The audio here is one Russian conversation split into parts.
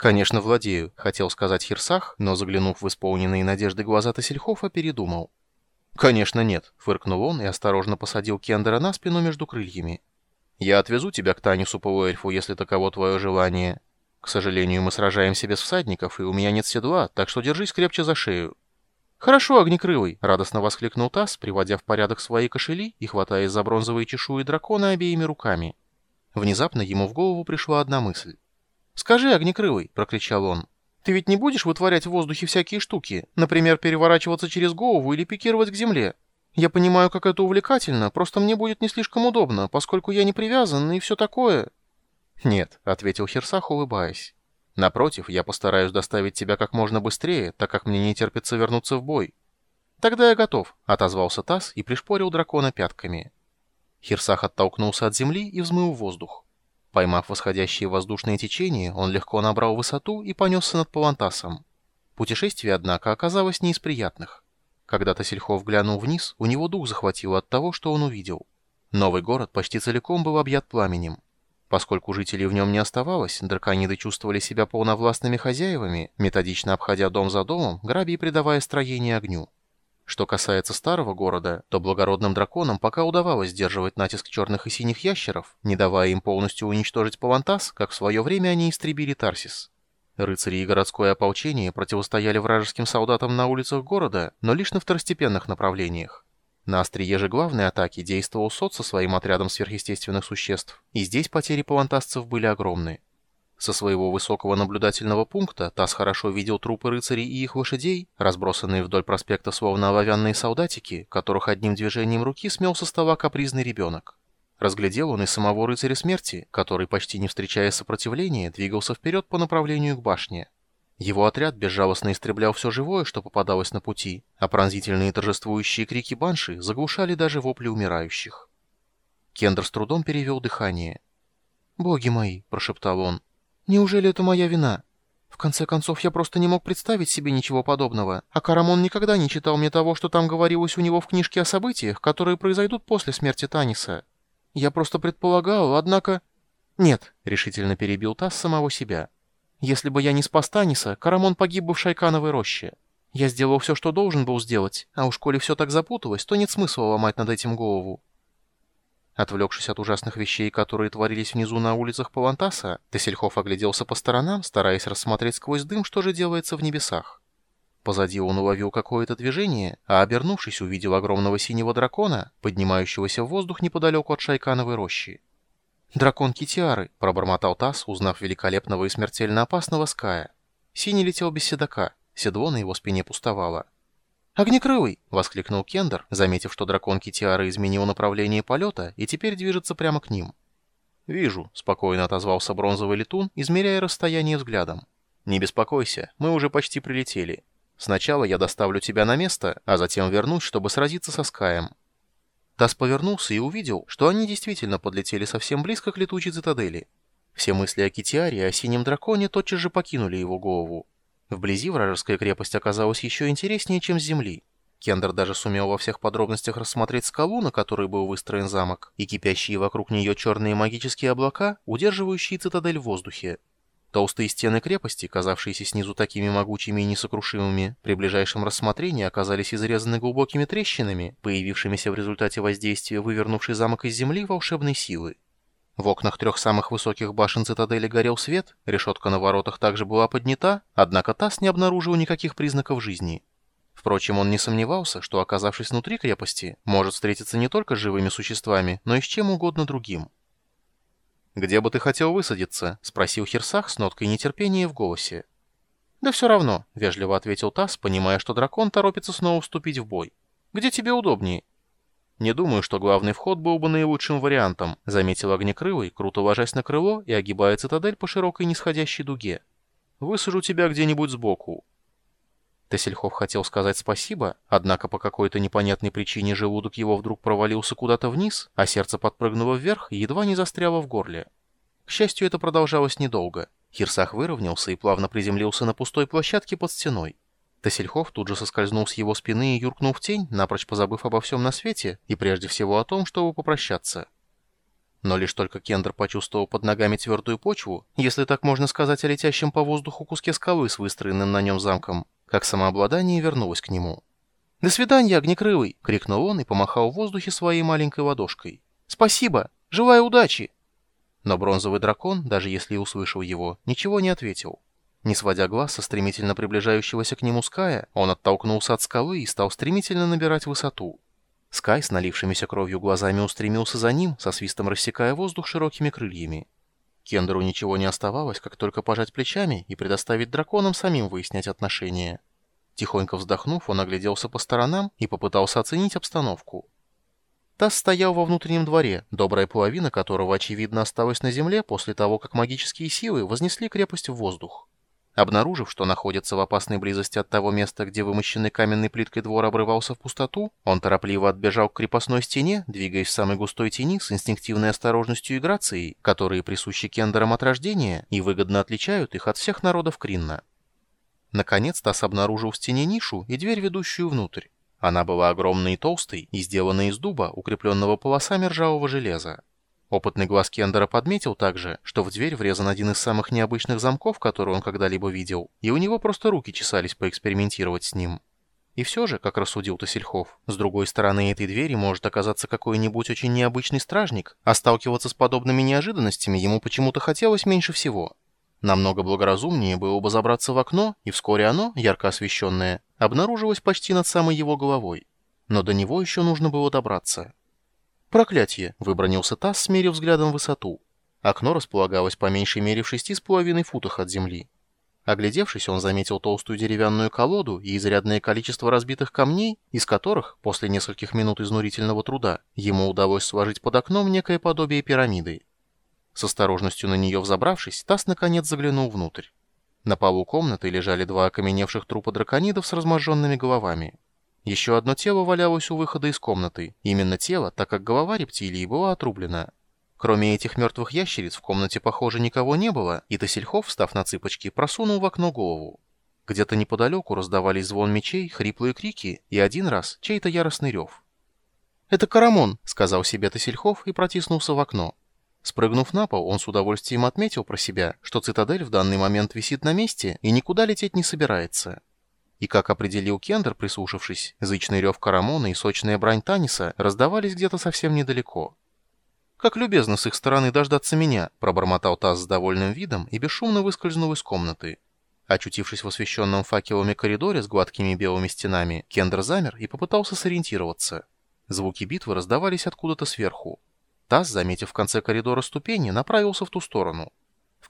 «Конечно, владею», — хотел сказать Хирсах, но, заглянув в исполненные надежды глаза Тасельхофа, передумал. «Конечно нет», — фыркнул он и осторожно посадил Кендера на спину между крыльями. «Я отвезу тебя к Танису полуэльфу, если таково твое желание. К сожалению, мы сражаемся без всадников, и у меня нет седла, так что держись крепче за шею». «Хорошо, Огнекрылый!» — радостно воскликнул Тасс, приводя в порядок свои кошели и хватаясь за бронзовые чешуи дракона обеими руками. Внезапно ему в голову пришла одна мысль. «Скажи, Огнекрылый!» — прокричал он. «Ты ведь не будешь вытворять в воздухе всякие штуки, например, переворачиваться через голову или пикировать к земле? Я понимаю, как это увлекательно, просто мне будет не слишком удобно, поскольку я не привязан и все такое». «Нет», — ответил Херсах, улыбаясь. «Напротив, я постараюсь доставить тебя как можно быстрее, так как мне не терпится вернуться в бой». «Тогда я готов», — отозвался Тасс и пришпорил дракона пятками. Херсах оттолкнулся от земли и взмыл воздух. Поймав восходящее воздушное течение, он легко набрал высоту и понесся над Палантасом. Путешествие, однако, оказалось не из приятных. Когда Тасельхов глянул вниз, у него дух захватило от того, что он увидел. Новый город почти целиком был объят пламенем. Поскольку жителей в нем не оставалось, дракониды чувствовали себя полновластными хозяевами, методично обходя дом за домом, грабя и придавая строение огню. Что касается старого города, то благородным драконам пока удавалось сдерживать натиск черных и синих ящеров, не давая им полностью уничтожить Палантас, как в свое время они истребили Тарсис. Рыцари и городское ополчение противостояли вражеским солдатам на улицах города, но лишь на второстепенных направлениях. На острие же главной атаки действовал Сот со своим отрядом сверхъестественных существ, и здесь потери палантасцев были огромны. Со своего высокого наблюдательного пункта Тасс хорошо видел трупы рыцарей и их лошадей, разбросанные вдоль проспекта словно оловянные солдатики, которых одним движением руки смел со стола капризный ребенок. Разглядел он и самого рыцаря смерти, который, почти не встречая сопротивления, двигался вперед по направлению к башне. Его отряд безжалостно истреблял все живое, что попадалось на пути, а пронзительные торжествующие крики банши заглушали даже вопли умирающих. Кендер с трудом перевел дыхание. «Боги мои!» – прошептал он. Неужели это моя вина? В конце концов, я просто не мог представить себе ничего подобного, а Карамон никогда не читал мне того, что там говорилось у него в книжке о событиях, которые произойдут после смерти Таниса. Я просто предполагал, однако... Нет, решительно перебил Тасс самого себя. Если бы я не спас Таниса, Карамон погиб бы в Шайкановой роще. Я сделал все, что должен был сделать, а уж коли все так запуталось, то нет смысла ломать над этим голову. Отвлекшись от ужасных вещей, которые творились внизу на улицах Палантаса, Тесельхов огляделся по сторонам, стараясь рассмотреть сквозь дым, что же делается в небесах. Позади он уловил какое-то движение, а обернувшись, увидел огромного синего дракона, поднимающегося в воздух неподалеку от Шайкановой рощи. «Дракон Китиары», — пробормотал Тасс, узнав великолепного и смертельно опасного Ская. Синий летел без седока, седло на его спине пустовало. «Огнекрылый!» — воскликнул Кендер, заметив, что дракон Китиара изменил направление полета и теперь движется прямо к ним. «Вижу», — спокойно отозвался бронзовый летун, измеряя расстояние взглядом. «Не беспокойся, мы уже почти прилетели. Сначала я доставлю тебя на место, а затем вернусь, чтобы сразиться со Скаем». Тасс повернулся и увидел, что они действительно подлетели совсем близко к летучей цитадели. Все мысли о Китиаре и о синем драконе тотчас же покинули его голову. Вблизи вражеская крепость оказалась еще интереснее, чем с земли. Кендер даже сумел во всех подробностях рассмотреть скалу, на которой был выстроен замок, и кипящие вокруг нее черные магические облака, удерживающие цитадель в воздухе. Толстые стены крепости, казавшиеся снизу такими могучими и несокрушимыми, при ближайшем рассмотрении оказались изрезаны глубокими трещинами, появившимися в результате воздействия вывернувшей замок из земли волшебной силы. В окнах трех самых высоких башен цитадели горел свет, решетка на воротах также была поднята, однако Тасс не обнаружил никаких признаков жизни. Впрочем, он не сомневался, что, оказавшись внутри крепости, может встретиться не только с живыми существами, но и с чем угодно другим. «Где бы ты хотел высадиться?» — спросил Херсах с ноткой нетерпения в голосе. «Да все равно», — вежливо ответил Тасс, понимая, что дракон торопится снова вступить в бой. «Где тебе удобнее?» «Не думаю, что главный вход был бы наилучшим вариантом», заметил Огнекрылый, круто ложась на крыло и огибая цитадель по широкой нисходящей дуге. «Высажу тебя где-нибудь сбоку». Тесельхов хотел сказать спасибо, однако по какой-то непонятной причине желудок его вдруг провалился куда-то вниз, а сердце подпрыгнуло вверх и едва не застряло в горле. К счастью, это продолжалось недолго. Хирсах выровнялся и плавно приземлился на пустой площадке под стеной. Тесельхов тут же соскользнул с его спины и юркнул в тень, напрочь позабыв обо всем на свете и прежде всего о том, чтобы попрощаться. Но лишь только Кендер почувствовал под ногами твердую почву, если так можно сказать о летящем по воздуху куске скалы с выстроенным на нем замком, как самообладание вернулось к нему. «До свидания, огнекрылый!» — крикнул он и помахал в воздухе своей маленькой ладошкой. «Спасибо! Желаю удачи!» Но бронзовый дракон, даже если и услышал его, ничего не ответил. Не сводя глаз со стремительно приближающегося к нему Ская, он оттолкнулся от скалы и стал стремительно набирать высоту. Скай с налившимися кровью глазами устремился за ним, со свистом рассекая воздух широкими крыльями. Кендеру ничего не оставалось, как только пожать плечами и предоставить драконам самим выяснять отношения. Тихонько вздохнув, он огляделся по сторонам и попытался оценить обстановку. Тасс стоял во внутреннем дворе, добрая половина которого, очевидно, осталась на земле после того, как магические силы вознесли крепость в воздух. Обнаружив, что находится в опасной близости от того места, где вымощенный каменной плиткой двор обрывался в пустоту, он торопливо отбежал к крепостной стене, двигаясь в самой густой тени с инстинктивной осторожностью и грацией, которые присущи кендерам от рождения и выгодно отличают их от всех народов Кринна. Наконец Тасс обнаружил в стене нишу и дверь, ведущую внутрь. Она была огромной и толстой и сделана из дуба, укрепленного полосами ржавого железа. Опытный глаз Кендера подметил также, что в дверь врезан один из самых необычных замков, которые он когда-либо видел, и у него просто руки чесались поэкспериментировать с ним. И все же, как рассудил Тосельхов, с другой стороны этой двери может оказаться какой-нибудь очень необычный стражник, а сталкиваться с подобными неожиданностями ему почему-то хотелось меньше всего. Намного благоразумнее было бы забраться в окно, и вскоре оно, ярко освещенное, обнаружилось почти над самой его головой. Но до него еще нужно было добраться. «Проклятие!» — выбронился Тасс, смерив взглядом высоту. Окно располагалось по меньшей мере в шести с половиной футах от земли. Оглядевшись, он заметил толстую деревянную колоду и изрядное количество разбитых камней, из которых, после нескольких минут изнурительного труда, ему удалось сложить под окном некое подобие пирамиды. С осторожностью на нее взобравшись, Тасс наконец заглянул внутрь. На полу комнаты лежали два окаменевших трупа драконидов с разможженными головами. Еще одно тело валялось у выхода из комнаты. Именно тело, так как голова рептилии была отрублена. Кроме этих мертвых ящериц в комнате, похоже, никого не было, и Тосельхов, встав на цыпочки, просунул в окно голову. Где-то неподалеку раздавались звон мечей, хриплые крики и один раз чей-то яростный рев. «Это Карамон», — сказал себе Тосельхов и протиснулся в окно. Спрыгнув на пол, он с удовольствием отметил про себя, что цитадель в данный момент висит на месте и никуда лететь не собирается. И как определил Кендер, прислушавшись, зычный рев Карамона и сочная брань Таниса раздавались где-то совсем недалеко. «Как любезно с их стороны дождаться меня», — пробормотал Таз с довольным видом и бесшумно выскользнул из комнаты. Очутившись в освещенном факелами коридоре с гладкими белыми стенами, Кендер замер и попытался сориентироваться. Звуки битвы раздавались откуда-то сверху. Таз, заметив в конце коридора ступени, направился в ту сторону.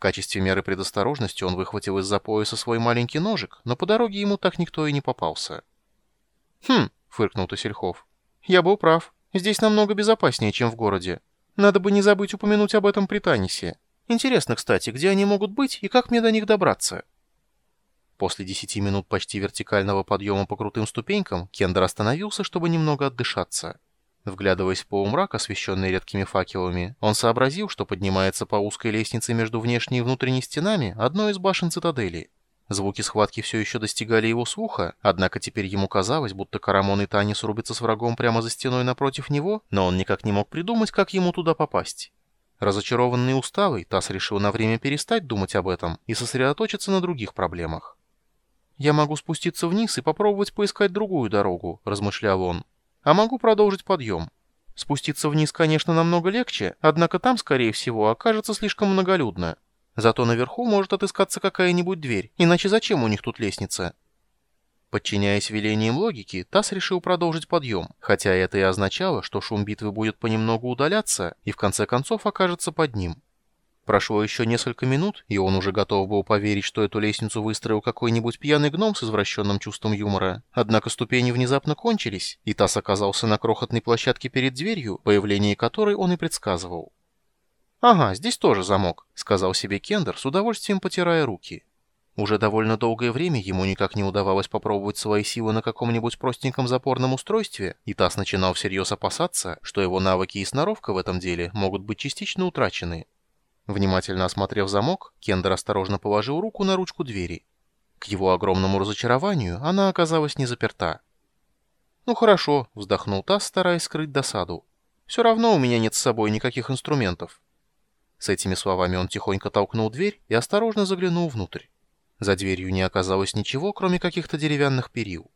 Качестве меры предосторожности он выхватил из-за пояса свой маленький ножик, но по дороге ему так никто и не попался. «Хм», — фыркнул Тосельхов, — «я был прав. Здесь намного безопаснее, чем в городе. Надо бы не забыть упомянуть об этом при Танисе. Интересно, кстати, где они могут быть и как мне до них добраться?» После десяти минут почти вертикального подъема по крутым ступенькам Кендер остановился, чтобы немного отдышаться. Вглядываясь в полумрак, освещенный редкими факелами, он сообразил, что поднимается по узкой лестнице между внешней и внутренней стенами одной из башен цитадели. Звуки схватки все еще достигали его слуха, однако теперь ему казалось, будто Карамон и Танис рубятся с врагом прямо за стеной напротив него, но он никак не мог придумать, как ему туда попасть. Разочарованный и усталый, Тасс решил на время перестать думать об этом и сосредоточиться на других проблемах. «Я могу спуститься вниз и попробовать поискать другую дорогу», — размышлял он а могу продолжить подъем. Спуститься вниз, конечно, намного легче, однако там, скорее всего, окажется слишком многолюдно. Зато наверху может отыскаться какая-нибудь дверь, иначе зачем у них тут лестница? Подчиняясь велениям логики, Тасс решил продолжить подъем, хотя это и означало, что шум битвы будет понемногу удаляться и в конце концов окажется под ним. Прошло еще несколько минут, и он уже готов был поверить, что эту лестницу выстроил какой-нибудь пьяный гном с извращенным чувством юмора. Однако ступени внезапно кончились, и Тасс оказался на крохотной площадке перед дверью, появление которой он и предсказывал. «Ага, здесь тоже замок», — сказал себе Кендер, с удовольствием потирая руки. Уже довольно долгое время ему никак не удавалось попробовать свои силы на каком-нибудь простеньком запорном устройстве, и Тасс начинал всерьез опасаться, что его навыки и сноровка в этом деле могут быть частично утрачены. Внимательно осмотрев замок, Кендер осторожно положил руку на ручку двери. К его огромному разочарованию она оказалась не заперта. «Ну хорошо», — вздохнул Тасс, стараясь скрыть досаду. Все равно у меня нет с собой никаких инструментов». С этими словами он тихонько толкнул дверь и осторожно заглянул внутрь. За дверью не оказалось ничего, кроме каких-то деревянных перил.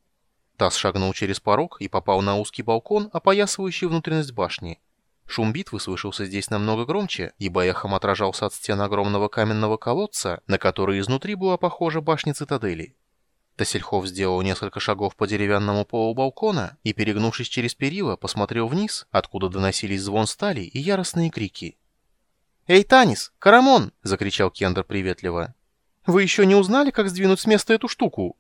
Тасс шагнул через порог и попал на узкий балкон, опоясывающий внутренность башни. Шум битвы слышался здесь намного громче, ибо эхом отражался от стен огромного каменного колодца, на который изнутри была похожа башня цитадели. Тасельхов сделал несколько шагов по деревянному полу балкона и, перегнувшись через перила, посмотрел вниз, откуда доносились звон стали и яростные крики. «Эй, Танис! Карамон!» — закричал Кендер приветливо. «Вы еще не узнали, как сдвинуть с места эту штуку?»